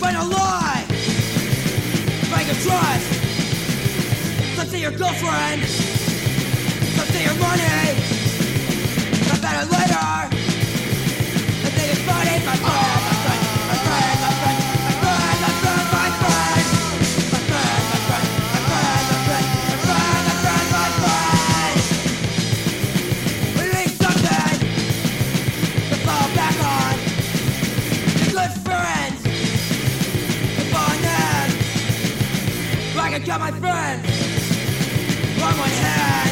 But lie. Trust. Let's say your girlfriend. I got my friend by my hand.